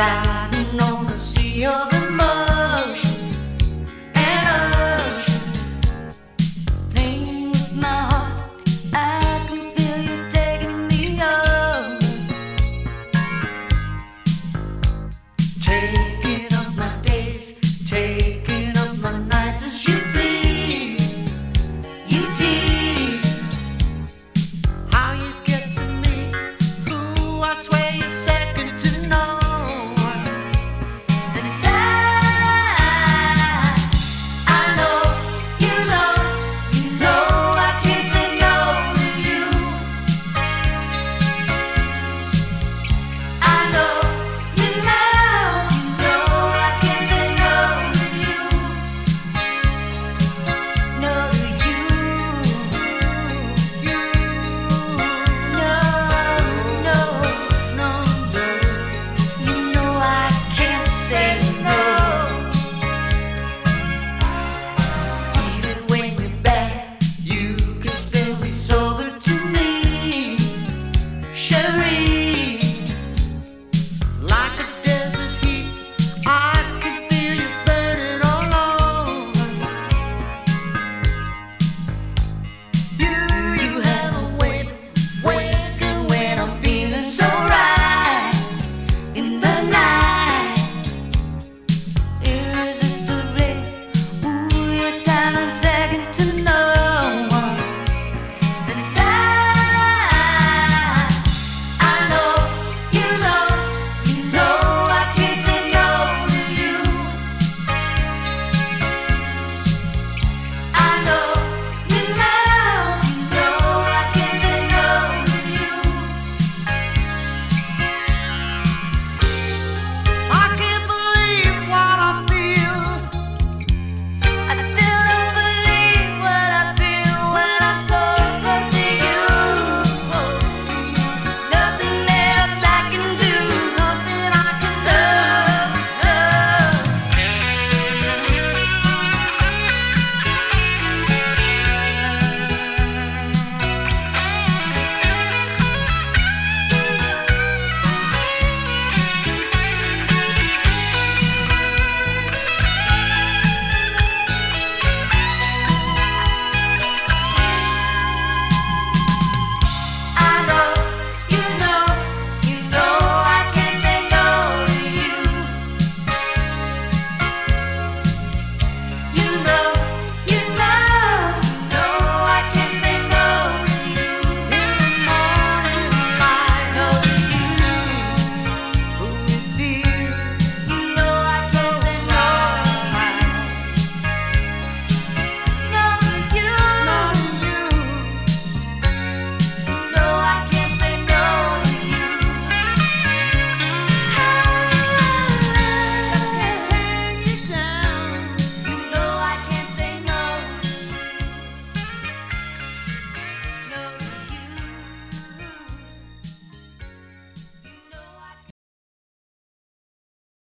está.